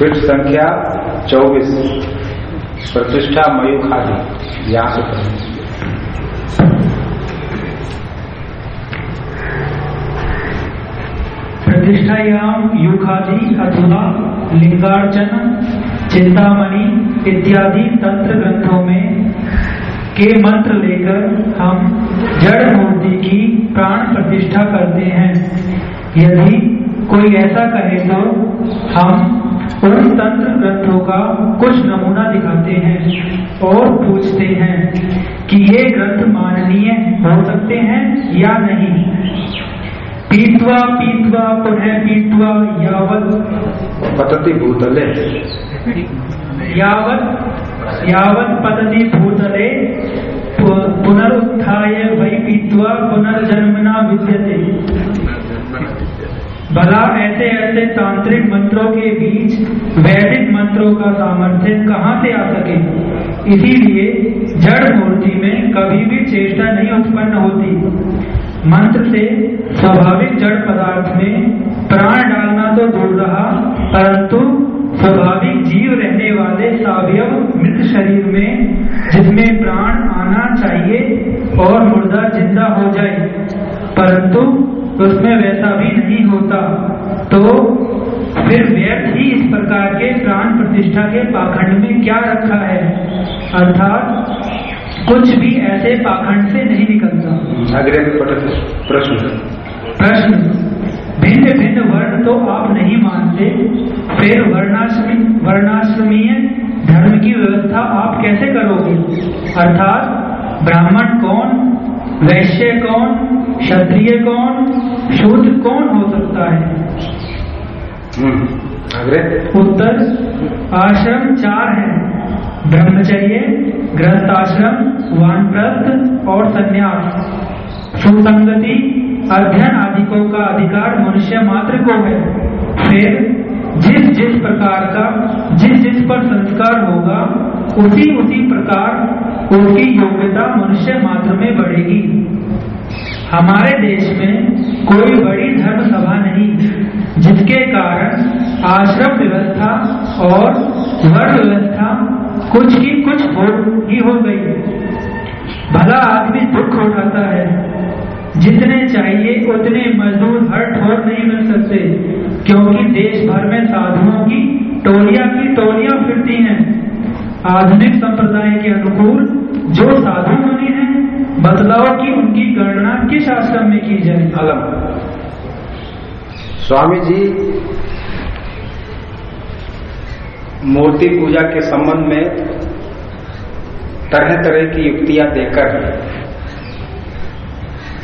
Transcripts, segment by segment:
पृष्ठ संख्या 24 प्रतिष्ठा मयूख आदि यहाँ से पढ़ेंगे प्रतिष्ठायाम युखादि अथवा लिंगार्चन, चिंतामणि इत्यादि तंत्र ग्रंथों में के मंत्र लेकर हम जड़ मूर्ति की प्राण प्रतिष्ठा करते हैं। यदि कोई ऐसा कहे तो हम तंत्र ग्रंथों का कुछ नमूना दिखाते हैं और पूछते हैं कि ये ग्रंथ माननीय हो सकते हैं या नहीं। पीतवा पीत्वा पुनः पीत्वा यावत। पतति भूतले। यावत यावत पतति भूतले। पुनरुत्थाय वै पीत्वा पुनर्जन्मना विद्यते। भला ऐसे ऐसे तांत्रिक मंत्रों के बीच वैदिक मंत्रों का सामर्थ्य कहाँ से आ सके? इसीलिए जड़ मूर्ति में कभी भी चेष्टा नहीं उत्पन्न होती। मंत्र से स्वाभाविक जड़ पदार्थ में प्राण डालना तो दूर रहा, परंतु स्वाभाविक जीव रहने वाले सावयव मृत शरीर में जिसमें प्राण आना चाहिए और मुर्दा ज़िंदा हो जाए, परंतु उसमें वैसा भी नहीं होता। तो फिर व्यर्थ ही इस प्रकार के प्राण प्रतिष्ठा के पाखंड में क्या रखा है? अर्थात कुछ भी ऐसे पाखंड से नहीं निकलता। अग्रे प्रश्न। प्रश्न भिन्न भिन्न वर्ण तो आप नहीं मानते। फिर वर्णाश्रमी वर्णाश्रमीय धर्म की व्यवस्था आप कैसे करोगे? अर्थात ब्राह्मण कौन? वैश्य कौन क्षत्रिय कौन शूद्र कौन हो सकता है? हम्म, उत्तर आश्रम चार है। ब्रह्मचर्य गृहस्थाश्रम वानप्रस्थ और संन्यास। सुसंगति अध्ययन आदिकों का अधिकार मनुष्य मात्र को है। फिर जिस जिस प्रकार का, जिस जिस पर संस्कार होगा, उसी उसी प्रकार उसकी योग्यता मनुष्य मात्र में बढ़ेगी। हमारे देश में कोई बड़ी धर्म सभा नहीं, जिसके कारण आश्रम व्यवस्था और वर्ण व्यवस्था कुछ की कुछ हो ही हो गई। भला आदमी दुख उठाता है। जितने चाहिए, उतने मजदूर हर ठोर नहीं मिल सकते। क्योंकि देश भर में साधुओं की टोलियाँ की टोलियाँ फिरती हैं। आधुनिक संप्रदाय के अनुकूल जो साधु मुनि हैं बदलाव की उनकी गणना किस आश्रम में की जाए? अलम स्वामी जी, मूर्ति पूजा के संबंध में तरह तरह की युक्तियाँ देकर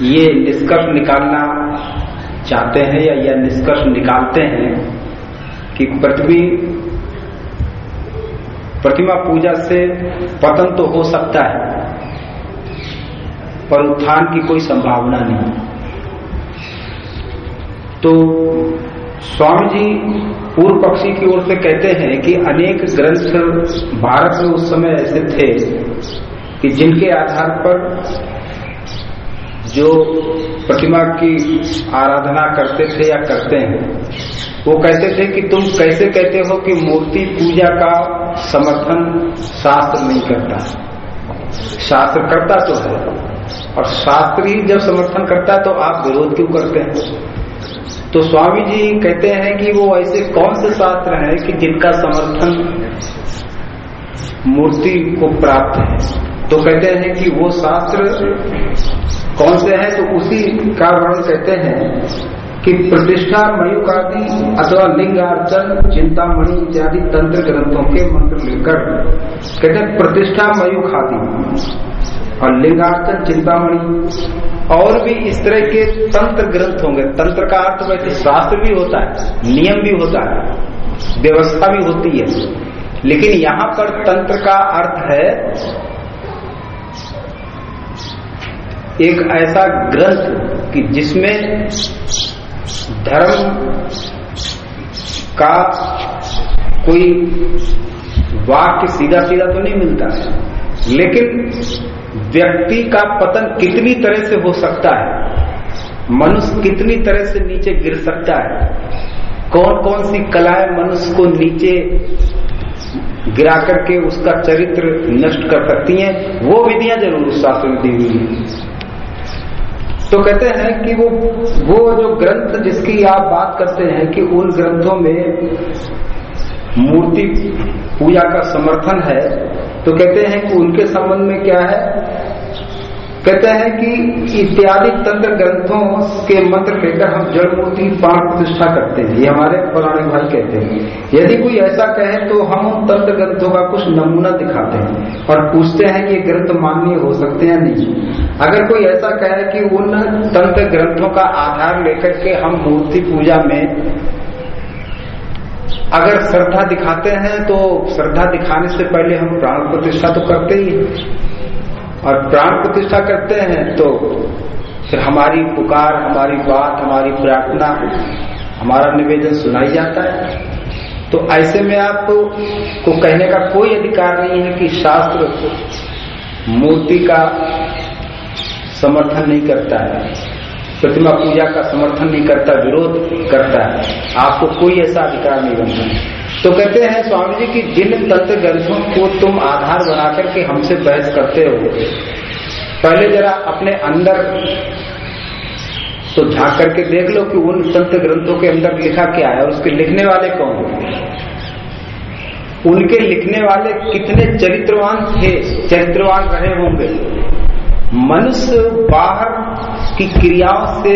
ये निष्कर्ष निकालना चाहते हैं या यह निष्कर्ष निकालते हैं कि पृथ्वी, प्रतिमा पूजा से पतन तो हो सकता है, पर उत्थान की कोई संभावना नहीं। तो स्वामी जी पूर्व पक्षी की ओर से कहते हैं कि अनेक ग्रंथ भारत में उस समय ऐसे थे कि जिनके आधार पर जो प्रतिमा की आराधना करते थे या करते हैं, वो कहते थे कि तुम कैसे कहते हो कि मूर्ति पूजा का समर्थन शास्त्र नहीं करता? शास्त्र करता तो है, और शास्त्र ही जब समर्थन करता है तो आप विरोध क्यों करते हैं? तो स्वामी जी कहते हैं कि वो ऐसे कौन से शास्त्र हैं कि जिनका समर्थन मूर्ति को प्राप्त है? तो कहते हैं कि वो शास्त्र कौन से हैं तो उसी का वर्णन कहते हैं कि प्रतिष्ठा मयुकादि अथवा लिंगार्चन चिंतामणि इत्यादि तंत्र ग्रंथों के मंत्र लेकर कहते हैं प्रतिष्ठा मयुखादि और लिंगार्चन चिंतामणि और भी इस तरह के तंत्र ग्रंथ होंगे। तंत्र का अर्थ वैसे शास्त्र भी होता है, नियम भी होता है, व्यवस्था भी होती है। लेकिन यहाँ पर तंत्र का अर्थ है एक ऐसा ग्रंथ कि जिसमें धर्म का कोई वाक्य सीधा सीधा तो नहीं मिलता है, लेकिन व्यक्ति का पतन कितनी तरह से हो सकता है, मनुष्य कितनी तरह से नीचे गिर सकता है कौन कौन सी कलाएँ मनुष्य को नीचे गिरा करके उसका चरित्र नष्ट कर सकती हैं, वो विधियाँ ज़रूर शास्त्र में दी हुई है। तो कहते हैं कि वो वो जो ग्रंथ जिसकी आप बात करते हैं कि उन ग्रंथों में मूर्ति पूजा का समर्थन है तो कहते हैं कि उनके संबंध में क्या है? कहते हैं कि इत्यादि तंत्र ग्रंथों के मंत्र कहकर हम जड़ मूर्ति प्राण प्रतिष्ठा करते हैं। ये हमारे पौराणिक भाई कहते हैं। यदि कोई ऐसा कहे तो हम उन तंत्र ग्रंथों का कुछ नमूना दिखाते हैं और पूछते हैं कि ये ग्रंथ मान्य हो सकते हैं नहीं। अगर कोई ऐसा कहे कि उन तंत्र ग्रंथों का आधार लेकर के हम मूर्ति पूजा में अगर श्रद्धा दिखाते हैं तो श्रद्धा दिखाने से पहले हम प्राण प्रतिष्ठा तो करते ही। और प्राण प्रतिष्ठा करते हैं तो फिर हमारी पुकार, हमारी बात, हमारी प्रार्थना, हमारा निवेदन सुनाई जाता है। तो ऐसे में आप को कहने का कोई अधिकार नहीं है कि शास्त्र मूर्ति का समर्थन नहीं करता है, प्रतिमा पूजा का समर्थन नहीं करता, विरोध करता है। आपको कोई ऐसा अधिकार नहीं बनता। तो कहते हैं, स्वामी जी, की जिन तत्व ग्रंथों को तुम आधार बना करके हमसे बहस करते हो, पहले जरा अपने अंदर तो झाँक करके देख लो कि उन संत ग्रंथों के अंदर लिखा क्या है उसके लिखने वाले कौन उनके लिखने वाले कितने चरित्रवान थे, चरित्रवान रहे होंगे? मनुष्य बाहर की क्रियाओं से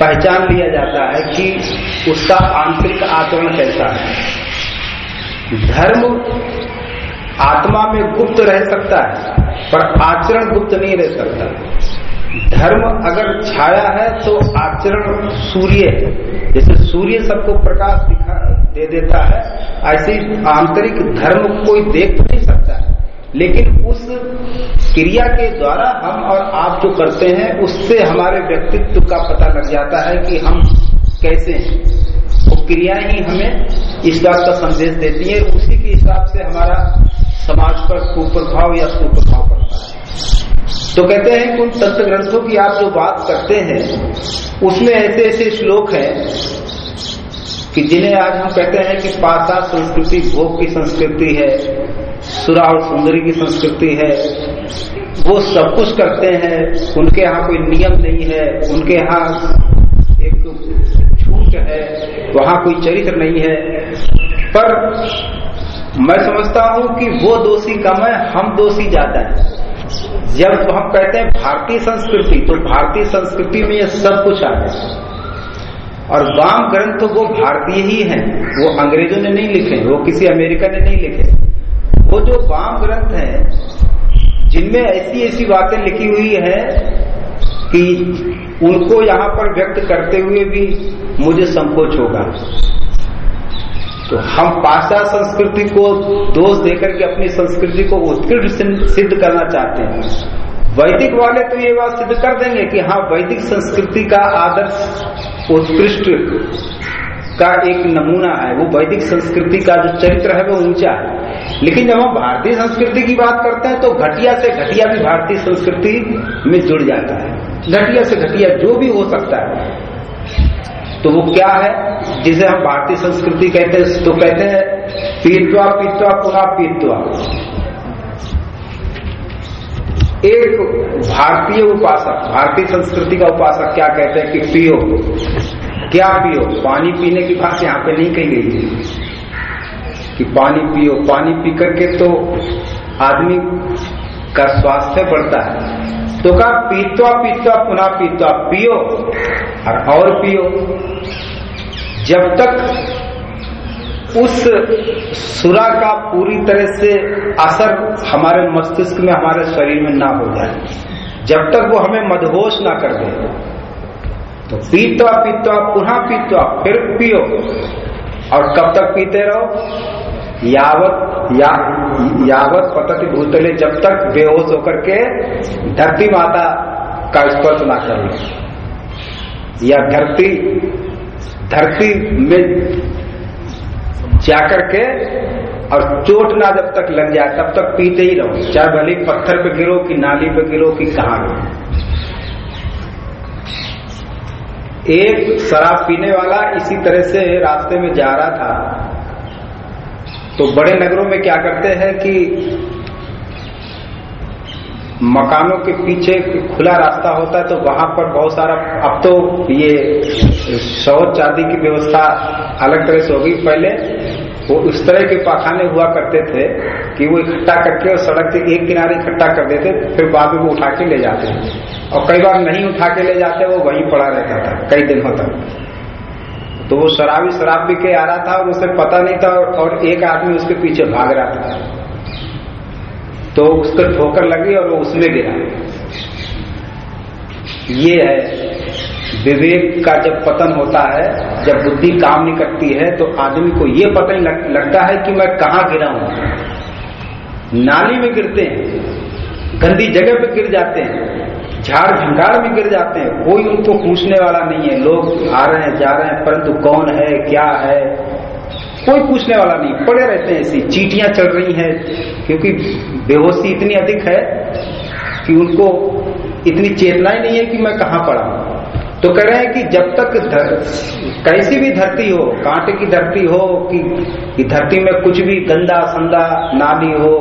पहचान लिया जाता है कि उसका आंतरिक आचरण कैसा है। धर्म आत्मा में गुप्त रह सकता है, पर आचरण गुप्त नहीं रह सकता। धर्म अगर छाया है तो आचरण सूर्य है। जैसे सूर्य सबको प्रकाश दिखा दे देता है, ऐसे आंतरिक धर्म कोई देख नहीं सकता। लेकिन उस क्रिया के द्वारा हम और आप जो करते हैं, उससे हमारे व्यक्तित्व का पता लग जाता है कि हम कैसे हैं। वो क्रिया ही हमें इस बात का संदेश देती है, उसी के हिसाब से हमारा समाज पर कुप्रभाव या सुप्रभाव पड़ता है। तो कहते हैं कि उन तत्व ग्रंथों की आप जो बात करते हैं, उसमें ऐसे ऐसे श्लोक हैं कि जिन्हें आज हम कहते हैं कि पाता संस्कृति, भोग की संस्कृति है सुरा और सुंदरी की संस्कृति है, वो सब कुछ करते हैं। उनके यहाँ कोई नियम नहीं है। उनके यहाँ एक छूट है। वहाँ कोई चरित्र नहीं है। पर मैं समझता हूँ कि वो दोषी कम है हम दोषी ज़्यादा है। जब हम कहते हैं भारतीय संस्कृति तो भारतीय संस्कृति में ये सब कुछ आ गया। और वाम ग्रंथ तो वो भारतीय ही हैं। वो अंग्रेज़ों ने नहीं लिखे, वो किसी अमेरिका ने नहीं लिखे। वो जो वाम ग्रंथ हैं, जिनमें ऐसी ऐसी बातें लिखी हुई है कि उनको यहाँ पर व्यक्त करते हुए भी मुझे संकोच होगा। तो हम पाशा संस्कृति को दोष देकर के अपनी संस्कृति को उत्कृष्ट सिद्ध करना चाहते हैं। वैदिक वाले तो ये बात सिद्ध कर देंगे कि हाँ वैदिक संस्कृति का आदर्श उत्कृष्ट का एक नमूना है। वो वैदिक संस्कृति का जो चरित्र है, वो ऊँचा है। लेकिन जब हम भारतीय संस्कृति की बात करते हैं तो घटिया से घटिया भी भारतीय संस्कृति में जुड़ जाता है। घटिया से घटिया जो भी हो सकता है। तो वो क्या है? जिसे हम भारतीय संस्कृति कहते हैं तो कहते हैं पीतवा पीतवा पुनः पीतवा एक भारतीय उपासक, भारतीय संस्कृति का उपासक क्या कहते हैं कि पियो? क्या पियो? पानी पीने की बात यहाँ पे नहीं कही गई कि पानी पियो। पानी पी करके तो आदमी का स्वास्थ्य बढ़ता है। तो कहा, पीतवा पीतवा, पुनः पीतवा, पियो और और पियो। जब तक उस सुरा का पूरी तरह से असर हमारे मस्तिष्क में, हमारे शरीर में ना हो जाए, जब तक वो हमें मदहोश ना कर दे तो पीतवा पीतवा, पुनः पीतवा, फिर पियो और कब तक पीते रहो? यावत या, यावत पतति भूतले जब तक बेहोश होकर के धरती माता का स्पर्श ना कर। ले या धरती धरती में जाकर के और चोट ना जब तक लग जाए तब तक पीते ही रहो। चाहे भले पत्थर पे गिरो कि नाली पे गिरो कि कहा एक शराब पीने वाला इसी तरह से रास्ते में जा रहा था। तो बड़े नगरों में क्या करते हैं कि मकानों के पीछे खुला रास्ता होता है तो वहाँ पर बहुत सारा, अब तो ये शौच आदि की व्यवस्था अलग तरह से होगी पहले वो उस तरह के पाखाने हुआ करते थे कि वो इकट्ठा करके और सड़क के एक किनारे इकट्ठा कर देते, फिर बाद में वो उठा के ले जाते। और कई बार नहीं उठा के ले जाते, वो वहीं पड़ा रहता था, कई दिनों तक। तो वो शराबी शराब पी के आ रहा था और उसे पता नहीं था और एक आदमी उसके पीछे भाग रहा था। तो उसको ठोकर लगी और वो उसमें गिरा। ये है विवेक का जब पतन होता है जब बुद्धि काम नहीं करती है तो आदमी को ये पता नहीं लग, लगता है कि मैं कहा गिरा हूँ। नाली में गिरते हैं गंदी जगह पे गिर जाते हैं। झाड़ झंगाड़ में गिर जाते हैं। कोई उनको पूछने वाला नहीं है। लोग आ रहे हैं जा रहे हैं परंतु कौन है क्या है? कोई पूछने वाला नहीं। पड़े रहते हैं ऐसी। चीटियाँ चल रही हैं क्योंकि बेहोशी इतनी अधिक है कि उनको इतनी चेतना ही नहीं है कि मैं कहाँ पड़ा तो कह रहे हैं कि जब तक धर, कैसी भी धरती हो कांटे की धरती हो कि धरती में कुछ भी गंदा संदा नाली हो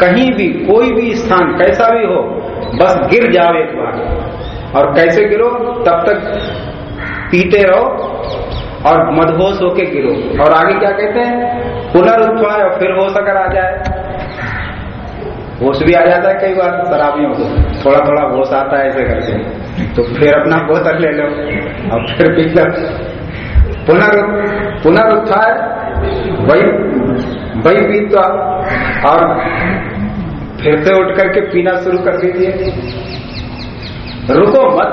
कहीं भी कोई भी स्थान कैसा भी हो बस गिर जाओ एक बार। और कैसे गिरो? तब तक पीते रहो और मदहोश होके गिरो। और आगे क्या कहते हैं? पुनरुत्थान और फिर हो सकर आ जाए, होश भी आ जाता है कई बार शराबियों को थोड़ा थोड़ा होश आता है ऐसे करके। तो फिर अपना बोतल ले लो। और फिर पीकर पुनर, पुनरुत्थान वही वही पी तो और फिर से उठ करके पीना शुरू कर दीजिए। रुको मत,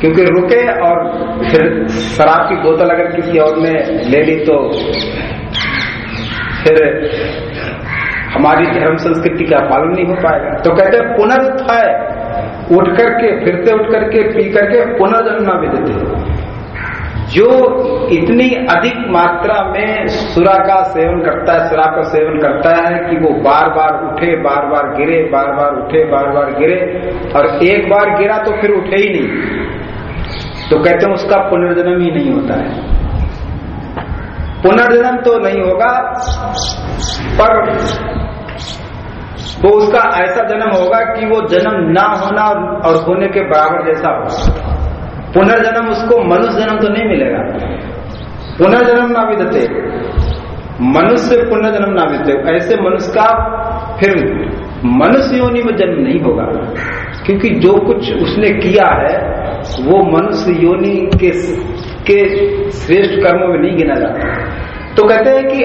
क्योंकि रुके और फिर शराब की बोतल अगर किसी और ने ले ली तो फिर हमारी धर्म संस्कृति का पालन नहीं हो पाएगा। तो कहते हैं पुनरुत्थाय उठ करके, फिर से उठ करके, पी करके पुनर्जन्म विदते जो इतनी अधिक मात्रा में सुरा का सेवन करता है, सुरा का सेवन करता है कि वो बार बार उठे बार बार गिरे बार बार उठे बार बार गिरे, और एक बार गिरा तो फिर उठे ही नहीं। तो कहते हैं उसका पुनर्जन्म ही नहीं होता है। पुनर्जन्म तो नहीं होगा, पर वो उसका ऐसा जन्म होगा कि वो जन्म ना होना और होने के बराबर जैसा हो पुनर्जन्म उसको मनुष्य जन्म तो नहीं मिलेगा। पुनर्जन्म ना विदते मनुष्य पुनर्जन्म ना विदते ऐसे मनुष्य का फिर मनुष्य योनि में जन्म नहीं होगा। क्योंकि जो कुछ उसने किया है, वो मनुष्य योनि के के श्रेष्ठ कर्मों में नहीं गिना जाता। तो कहते हैं कि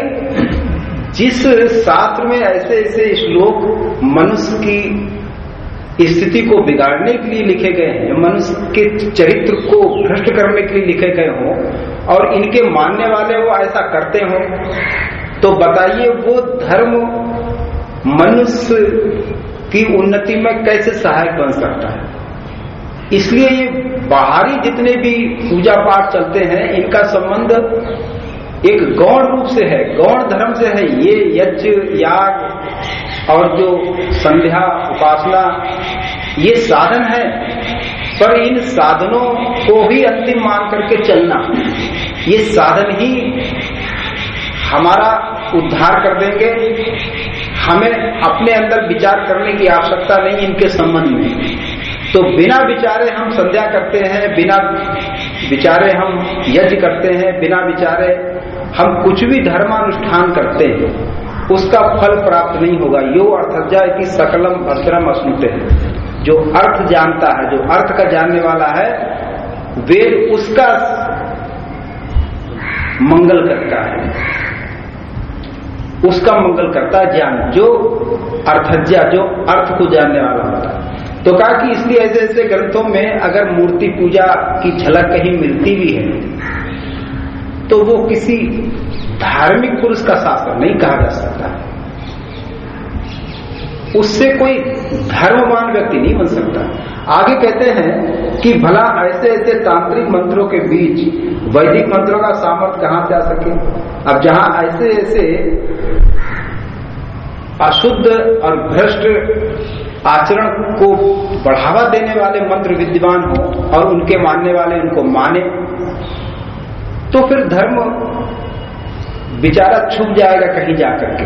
जिस शास्त्र में ऐसे ऐसे श्लोक मनुष्य की स्थिति को बिगाड़ने के लिए लिखे गए हैं। मनुष्य के चरित्र को भ्रष्ट करने के लिए लिखे गए हों और इनके मानने वाले वो ऐसा करते हो तो बताइए वो धर्म मनुष्य की उन्नति में कैसे सहायक बन सकता है? इसलिए ये बाहरी जितने भी पूजा पाठ चलते हैं, इनका संबंध एक गौण रूप से है, गौण धर्म से है। ये यज्ञ, याग और जो संध्या, उपासना, ये साधन है, पर इन साधनों को ही अंतिम मान करके चलना, ये साधन ही हमारा उद्धार कर देंगे। हमें अपने अंदर विचार करने की आवश्यकता नहीं इनके संबंध में। तो बिना विचारे हम संध्या करते हैं, बिना विचारे हम यज्ञ करते हैं, बिना विचारे हम कुछ भी धर्मानुष्ठान करते हैं। उसका फल प्राप्त नहीं होगा। यो अर्थज्ञा की सकलम भद्रम अस्नुते जो अर्थ जानता है, जो अर्थ का जानने वाला है वेद उसका मंगल करता है। उसका मंगल करता है ज्ञान, जो अर्थज्ञा, जो अर्थ को जानने वाला होता है। तो कहा कि इसलिए ऐसे ऐसे ग्रंथों में अगर मूर्ति पूजा की झलक कहीं मिलती भी है तो वो किसी धार्मिक पुरुष का शास्त्र नहीं कहा जा सकता। उससे कोई धर्मवान व्यक्ति नहीं बन सकता। आगे कहते हैं कि भला ऐसे ऐसे तांत्रिक मंत्रों के बीच वैदिक मंत्रों का सामर्थ्य कहाँ जा सके? अब जहाँ ऐसे ऐसे अशुद्ध और भ्रष्ट आचरण को बढ़ावा देने वाले मंत्र विद्वान हो और उनके मानने वाले उनको माने तो फिर धर्म बेचारा छुप जाएगा कहीं जाकर के।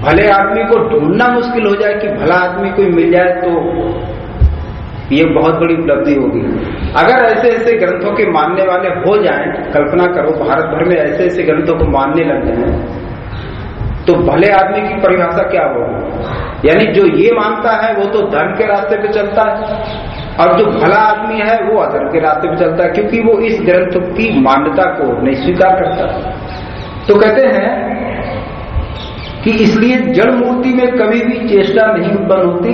भले आदमी को ढूंढना मुश्किल हो जाए कि भला आदमी कोई मिल जाए तो ये बहुत बड़ी उपलब्धि होगी। अगर ऐसे ऐसे ग्रंथों के मानने वाले हो जाएँ, कल्पना करो भारत भर में ऐसे ऐसे ग्रंथों को मानने लग जाए तो भले आदमी की परिभाषा क्या होगी? यानी जो ये मानता है, वो तो धर्म के रास्ते पे चलता है, और जो भला आदमी है, वो अधर्म के रास्ते पे चलता है, क्योंकि वो इस ग्रंथ की मान्यता को नहीं स्वीकार करता। तो कहते हैं कि इसलिए जड़ मूर्ति में कभी भी चेष्टा नहीं उत्पन्न होती।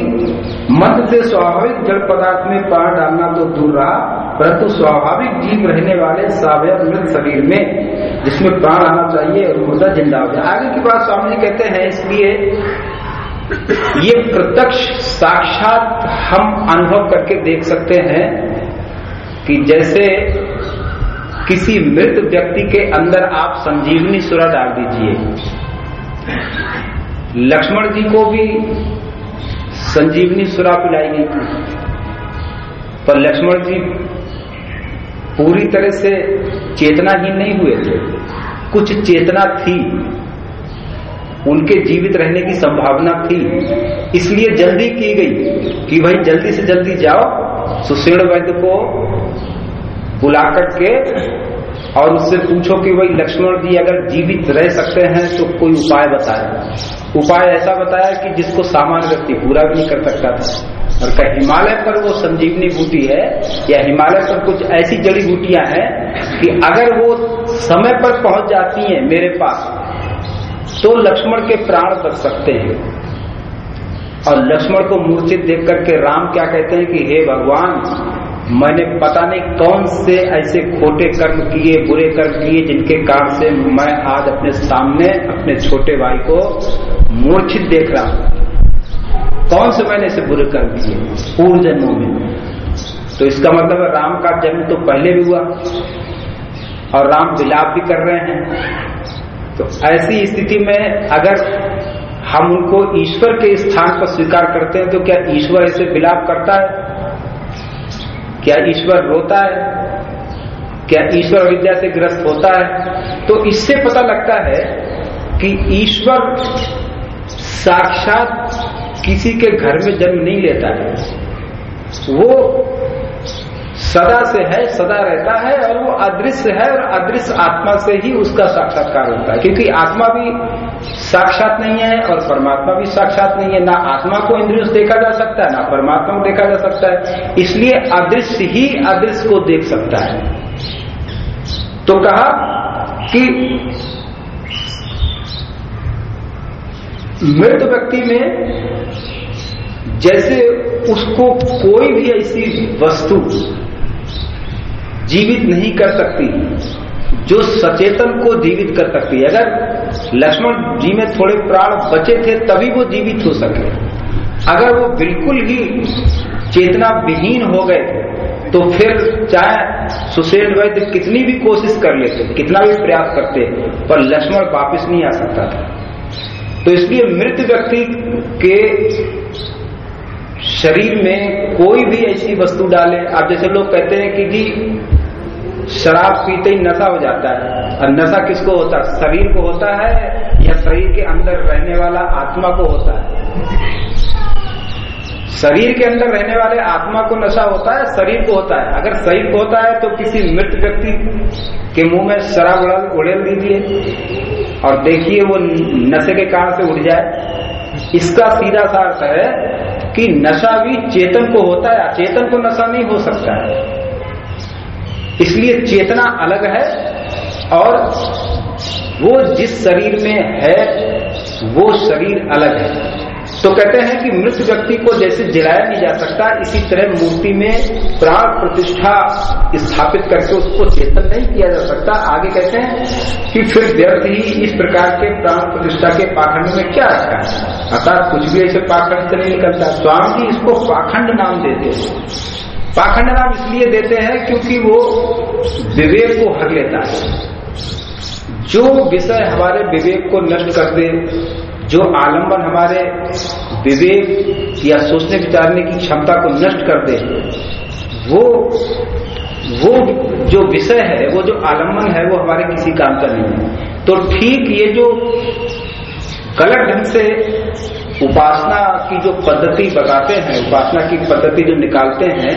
मंत्र से स्वाभाविक जड़ पदार्थ में प्राण डालना तो दूर रहा, परंतु स्वाभाविक जीव रहने वाले सावय मृत शरीर में, जिसमें प्राण आना चाहिए और मुर्दा ज़िंदा हो जाए। आगे की बात स्वामी जी कहते हैं, इसलिए ये प्रत्यक्ष साक्षात हम अनुभव करके देख सकते हैं कि जैसे किसी मृत व्यक्ति के अंदर आप संजीवनी सुरा डाल दीजिए। लक्ष्मण जी को भी संजीवनी सुरा पिलाई गई थी पर लक्ष्मण जी पूरी तरह से चेतना ही नहीं हुए थे। कुछ चेतना थी। उनके जीवित रहने की संभावना थी। इसलिए जल्दी की गई कि भाई जल्दी से जल्दी जाओ सुशीर्ण वैद्य को बुला करके और उससे पूछो कि भाई लक्ष्मण जी, अगर जीवित रह सकते हैं तो कोई उपाय बताए। उपाय ऐसा बताया कि जिसको सामान्य व्यक्ति पूरा भी नहीं कर सकता था। और क्या हिमालय पर वो संजीवनी बूटी है, या हिमालय पर कुछ ऐसी जड़ी बूटियाँ हैं कि अगर वो समय पर पहुँच जाती हैं मेरे पास तो लक्ष्मण के प्राण बच सकते हैं। और लक्ष्मण को मूर्छित देख करके राम क्या कहते हैं कि, हे भगवान मैंने पता नहीं कौन से ऐसे खोटे कर्म किए, बुरे कर्म किए, जिनके कारण से मैं आज अपने सामने अपने छोटे भाई को मूर्छित देख रहा हूँ। कौन से मैंने ऐसे बुरे कर्म किए? पूर्व जन्मों में। तो इसका मतलब राम का जन्म तो पहले भी हुआ और राम विलाप भी कर रहे हैं। तो ऐसी स्थिति में अगर हम उनको ईश्वर के स्थान पर स्वीकार करते हैं तो क्या ईश्वर ऐसे विलाप करता है? क्या ईश्वर रोता है? क्या ईश्वर विद्या से ग्रस्त होता है? तो इससे पता लगता है कि ईश्वर साक्षात किसी के घर में जन्म नहीं लेता है। वो सदा से है, सदा रहता है और वो अदृश्य है और अदृश्य आत्मा से ही उसका साक्षात्कार होता है। क्योंकि आत्मा भी साक्षात नहीं है और परमात्मा भी साक्षात नहीं है। ना आत्मा को इंद्रियों से देखा जा सकता है, ना परमात्मा को देखा जा सकता है। इसलिए अदृश्य ही अदृश्य को देख सकता है। तो कहा कि मृत व्यक्ति में जैसे उसको कोई भी ऐसी वस्तु जीवित नहीं कर सकती, जो सचेतन को जीवित कर सकती है। अगर लक्ष्मण जी में थोड़े प्राण बचे थे, तभी वो जीवित हो सके। अगर वो बिल्कुल ही चेतना विहीन हो गए तो फिर चाहे सुशेन वैद्य कितनी भी कोशिश कर लेते, कितना भी प्रयास करते, पर लक्ष्मण वापस नहीं आ सकता था। तो इसलिए मृत व्यक्ति के शरीर में कोई भी ऐसी वस्तु डाले, आप जैसे लोग कहते हैं कि जी, शराब पीते ही नशा हो जाता है। और नशा किसको होता है? शरीर को होता है या शरीर के अंदर रहने वाला आत्मा को होता है? शरीर के अंदर रहने वाले आत्मा को नशा होता है, शरीर को होता है। अगर शरीर को होता है तो किसी मृत व्यक्ति के मुँह में शराब उड़ेल दीजिए और देखिए वो नशे के कारण से उड़ जाए। इसका सीधा सा अर्थ है कि नशा भी चेतन को होता है, अचेतन को नशा नहीं हो सकता है। इसलिए चेतना अलग है और वो जिस शरीर में है, वो शरीर अलग है। तो कहते हैं कि मृत व्यक्ति को जैसे जलाया नहीं जा सकता, इसी तरह मूर्ति में प्राण प्रतिष्ठा स्थापित करके उसको चेतन नहीं किया जा सकता। आगे कहते हैं कि फिर व्यर्थ ही इस प्रकार के प्राण प्रतिष्ठा के पाखंड में क्या रखा है? अर्थात कुछ भी ऐसे पाखंड से नहीं निकलता। स्वामी जी इसको पाखंड नाम देते हैं। पाखंड नाम इसलिए देते हैं क्योंकि वो विवेक को हर लेता है। जो विषय हमारे विवेक को नष्ट कर दे जो आलंबन हमारे विवेक या सोचने विचारने की क्षमता को नष्ट कर दे वो वो जो विषय है, वो जो आलंबन है, वो हमारे किसी काम का नहीं है। तो ठीक ये जो गलत ढंग से उपासना की जो पद्धति बताते हैं, उपासना की पद्धति जो निकालते हैं,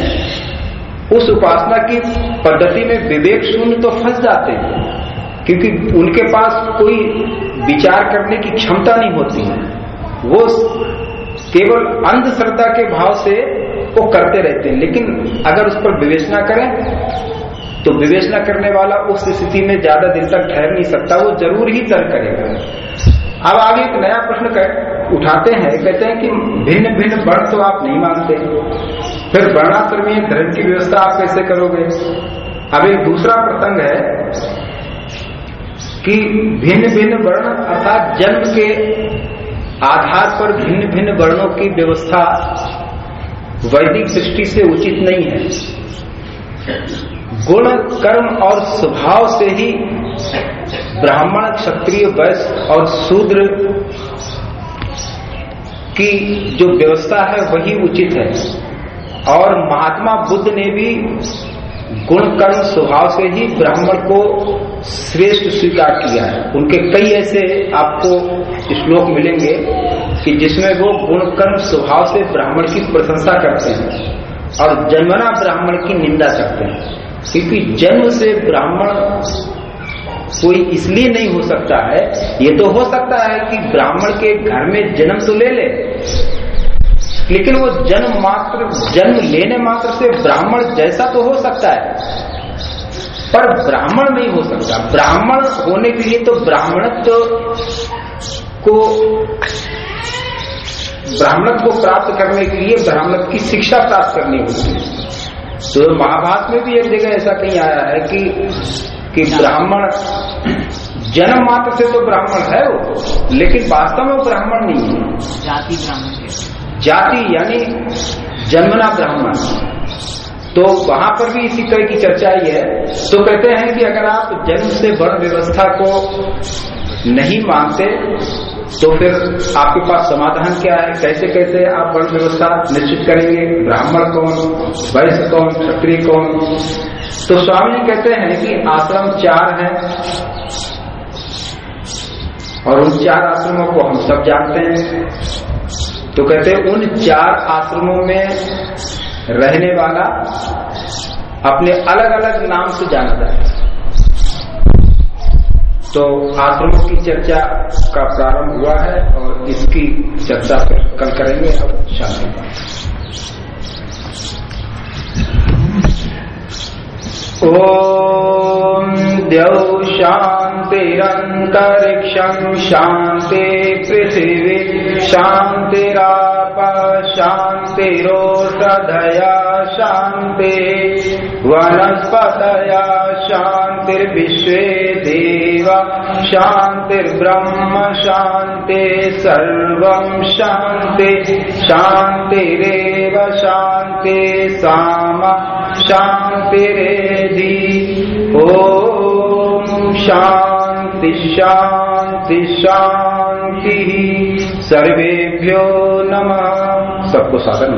उस उपासना की पद्धति में विवेक शून्य तो फंस जाते हैं, क्योंकि उनके पास कोई विचार करने की क्षमता नहीं होती है। वो केवल अंधश्रद्धा के भाव से वो करते रहते हैं। लेकिन अगर उस पर विवेचना करें तो विवेचना करने वाला उस स्थिति में ज़्यादा दिन तक ठहर नहीं सकता। वो ज़रूर ही तर्क करेगा। अब आगे एक नया प्रश्न कर, उठाते हैं। कहते हैं कि भिन्न भिन्न वर्ण तो आप नहीं मानते। फिर वर्णाश्रमीय धर्म की व्यवस्था आप कैसे करोगे? अब एक दूसरा प्रसंग है कि भिन्न भिन्न वर्ण अर्थात जन्म के आधार पर भिन्न भिन्न वर्णों की व्यवस्था वैदिक दृष्टि से उचित नहीं है। गुण, कर्म और स्वभाव से ही ब्राह्मण, क्षत्रिय वैश्य और शूद्र की जो व्यवस्था है वही उचित है। और महात्मा बुद्ध ने भी गुण कर्म स्वभाव से ही ब्राह्मण को श्रेष्ठ स्वीकार किया है। उनके कई ऐसे आपको श्लोक मिलेंगे कि जिसमें वो गुण कर्म स्वभाव से ब्राह्मण की प्रशंसा करते हैं और जन्मना ब्राह्मण की निंदा करते हैं। क्योंकि जन्म से ब्राह्मण कोई इसलिए नहीं हो सकता है, ये तो हो सकता है कि ब्राह्मण के घर में जन्म तो ले ले लेकिन वो जन्म मात्र, जन्म लेने मात्र से ब्राह्मण जैसा तो हो सकता है, पर ब्राह्मण नहीं हो सकता। ब्राह्मण होने के लिए तो ब्राह्मणत्व को ब्राह्मण को प्राप्त करने के लिए ब्राह्मण की शिक्षा प्राप्त करनी होती है। तो महाभारत में भी एक जगह ऐसा कहीं आया है कि कि ब्राह्मण, जन्म मात्र से तो ब्राह्मण है वो, लेकिन वास्तव में ब्राह्मण नहीं है। जाति ब्राह्मण जाति यानी जन्मना ब्राह्मण। तो वहाँ पर भी इसी तरह की चर्चा ही है। तो कहते हैं कि अगर आप जन्म से वर्ण व्यवस्था को नहीं मानते तो फिर आपके पास समाधान क्या है? कैसे कैसे आप वर्ण व्यवस्था निश्चित करेंगे? ब्राह्मण कौन? वैश्य कौन? क्षत्रिय कौन? तो स्वामी जी कहते हैं कि आश्रम चार है, और उन चार आश्रमों को हम सब जानते हैं। तो कहते उन चार आश्रमों में रहने वाला अपने अलग अलग नाम से जाना जाए तो आश्रमों की चर्चा का प्रारंभ हुआ है और इसकी चर्चा फिर कल करेंगे अब शांति ॐ द्यौ शान्तिरन्तरिक्षम् शान्ति पृथिवी शान्तिराप शान्तिरोषधया शान्ति, वनस्पतया शान्तिर्विश्वे देव, शान्तिर्ब्रह्म शान्ति सर्वम् शान्ति, शान्तिरेव शान्ति सामा, शान्तिरेधि। शांति शांति शान्ति सर्वेभ्यो नमः। सबको साधन